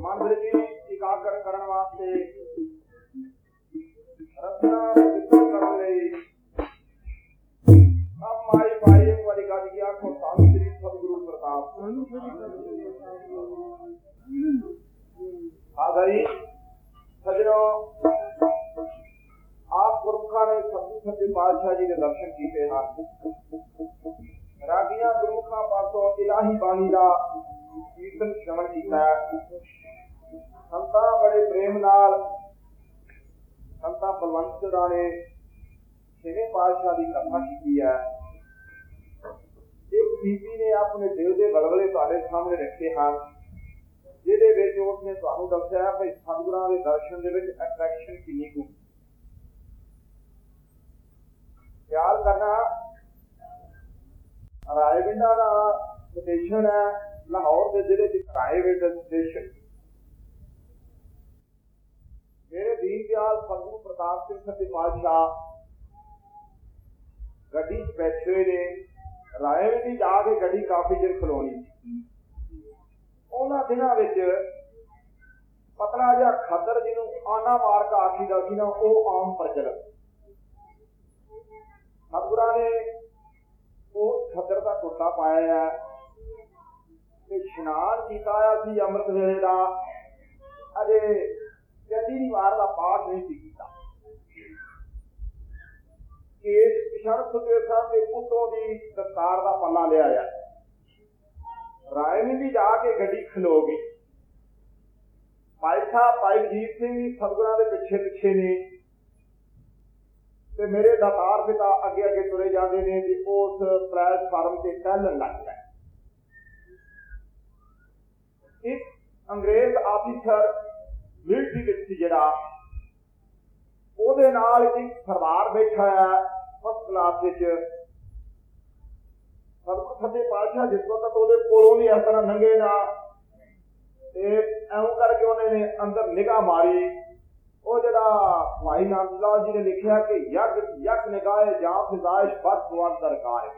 ਮਨ ਵਿੱਚ ਇਕਾਗਰ ਕਰਨ ਵਾਸਤੇ ਰਚਨਾ ਵਿਚਾਰ ਕਰਨ ਲਈ ਅਬ ਮਾਈ ਬਾਈ ਵਾਲੀ ਗੱਲ ਕੀ ਆਖੋ ਸਾਨੂੰ ਸ੍ਰੀ ਸਤਿਗੁਰੂ ਪ੍ਰਤਾਪ ਆ ਗਈ ਸਜਣੋ ਆਪ ਗੁਰਮੁਖਾਂ ਨੇ ਸਤਿ ਸੱਚੇ ਪਾਤਸ਼ਾਹ ਜੀ ਦੇ ਦਰਸ਼ਨ ਕੀਤੇ ਹਨ ਰਾਗੀਆਂ ਗੁਰਮੁਖਾਂ ਪਾਸੋਂ ਇਲਾਹੀ ਬਾਣੀ ਦਾ ਕੀਰਤਨ ਸ਼ਰਵਣ ਕੀਤਾ ਹੈ। ਸੰਤਾਂ ਬੜੇ ਪ੍ਰੇਮ ਨਾਲ ਸੰਤਾਂ ਬਲਵੰਤ ਦਾ ਛੇਵੇਂ ਪਾਤਸ਼ਾਹ ਦੀ ਕਥਾ ਕੀਤੀ ਹੈ। ਇੱਕ ਬੀਬੀ ਨੇ ਆਪਣੇ ਦਿਲ ਦੇ ਬਲਬਲੇ ਤੁਹਾਡੇ ਸਾਹਮਣੇ ਰੱਖੇ ਹਨ, ਜਿਹਦੇ ਵਿੱਚ ਉਸਨੇ ਤੁਹਾਨੂੰ ਦੱਸਿਆ ਕਿ ਸਤਿਗੁਰਾਂ ਦੇ ਦਰਸ਼ਨ ਦੇ ਵਿੱਚ ਅਟਰੈਕਸ਼ਨ ਕਿੰਨੀ ਕੁ। ਖਿਆਲ ਕਰਨਾ ਰਾਏਵਿੰਡਾ ਦਾ ਸਟੇਸ਼ਨ ਹੈ ਲਾਹੌਰ ਦੇ ਜ਼ਿਲ੍ਹੇ ਚ ਰਾਏਵਿੰਡਾ ਸਟੇਸ਼ਨ ਮੇਰੇ ਦੀਨ ਪ੍ਰਤਾਪ ਸਿੰਘ ਸੱਚੇ ਪਾਤਸ਼ਾਹ ਗੱਡੀ ਬੈਠੇ ਹੋਏ ਨੇ ਰਾਏਵਿੰਡੀ ਜਾ ਕੇ ਗੱਡੀ ਕਾਫੀ ਚਿਰ ਖਲੋਣੀ ਉਹਨਾਂ ਦਿਨਾਂ ਵਿੱਚ ਪਤਲਾ ਜਿਹਾ ਖੱਦਰ ਜਿਹਨੂੰ ਆਨਾ ਮਾਰਕ ਆਖੀਦਾ ਸੀ ਨਾ, ਉਹ ਆਮ ਪ੍ਰਚਲਿਤ ਸਤਿਗੁਰਾਂ ਨੇ ਉਹ ਖੱਦਰ ਦਾ ਕੁੱਤਾ ਪਾਇਆ ਹੈ ਤੇ ਇਸ਼ਨਾਨ ਕੀਤਾ ਸੀ ਅੰਮ੍ਰਿਤ ਵੇਲੇ ਦਾ। ਅਜੇ ਚੰਡੀ ਦੀ ਦਾ ਪਾਠ ਨਹੀਂ ਸੀ ਕੀਤਾ। ਕੇਸ ਕਿਸ਼ਨ ਸੁਖਦੇਵ ਸਾਹਿਬ ਦੇ ਪੁੱਤੋਂ ਦੀ ਦਸਤਾਰ ਦਾ ਪੱਲਾ ਲਿਆ ਆ ਰਾਇਮਿੰਦੀ ਜਾ ਕੇ ਗੱਡੀ ਖਲੋ ਗਈ। ਭਾਈ ਸਾਹਿਬ ਸਿੰਘ ਜੀ ਸਤਿਗੁਰਾਂ ਦੇ ਪਿੱਛੇ ਪਿੱਛੇ ਨੇ। ਤੇ ਮੇਰੇ ਦਾਤਾਰ ਪਿਤਾ ਅੱਗੇ ਅੱਗੇ ਤੁਰੇ ਜਾਂਦੇ ਨੇ ਤੇ ਉਸ ਪਲੇਟਫਾਰਮ ਤੇ ਟਹਿਲਣ ਲੱਗ ਇੱਕ ਅੰਗਰੇਜ਼ ਆਫੀਸਰ ਮਿਲਟਰੀ ਵਿੱਚ ਜਿਹੜਾ। ਉਹਦੇ ਨਾਲ ਇੱਕ ਸਰਦਾਰ ਬੈਠਾ ਹੈ ਫਸਟ ਕਲਾਸ ਵਿੱਚ। ਸਤਿਗੁਰ ਸੱਚੇ ਪਾਤਸ਼ਾਹ ਜਿਸ ਵਕਤ ਉਹਦੇ ਕੋਲੋਂ ਵੀ ਇਸ ਤਰ੍ਹਾਂ ਲੰਘੇ ਤੇ ਐਉਂ ਕਰਕੇ ਉਹਨੇ ਨੇ ਅੰਦਰ ਨਿਗਾਹ ਮਾਰੀ। ਉਹ ਜਿਹੜਾ ਭਾਈ ਨਾਨਕ ਜੀ ਨੇ ਲਿਖਿਆ ਕਿ ਯਗ ਯਗ ਨਿਗਾਹੇ ਜਾਂ ਫਿਜ਼ਾਇਸ਼ ਬਸ ਦੁਆਰ ਦਰਕਾਰ